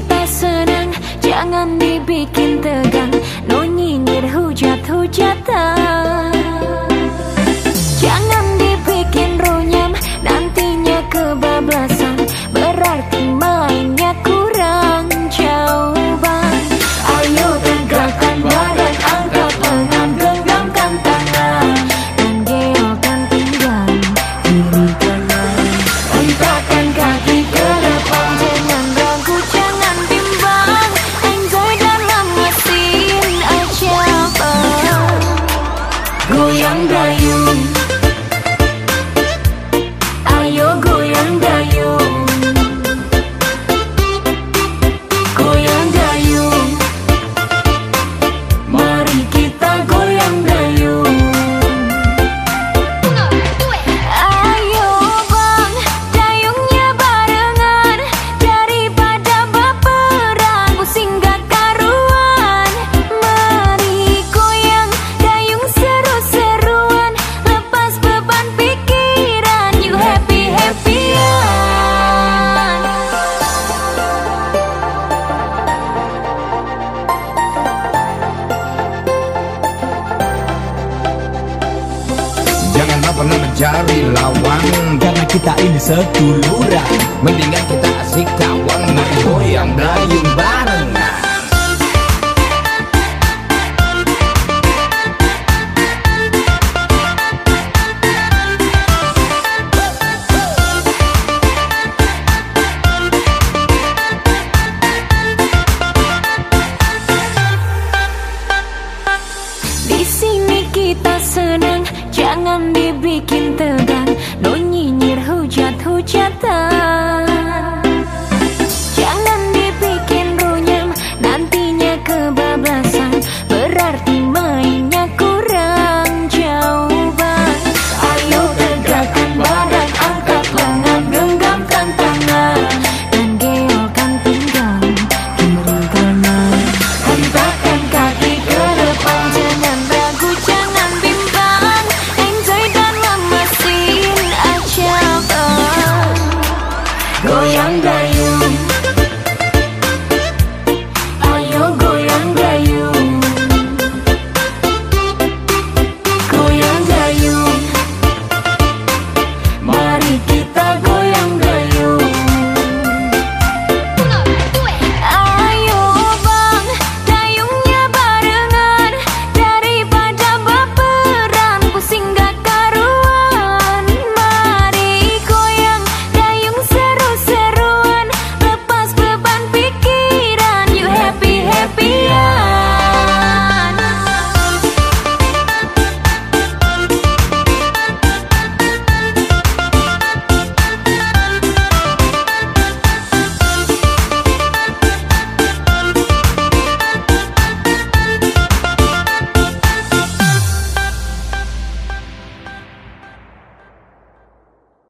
kita senang. Jangan dibikin tegang. No nyinyir hujat-hujatan. pernah mencari lawan Karena kita ini seduluran Mendingan kita asik kawan naik goyang dayung bareng. bikin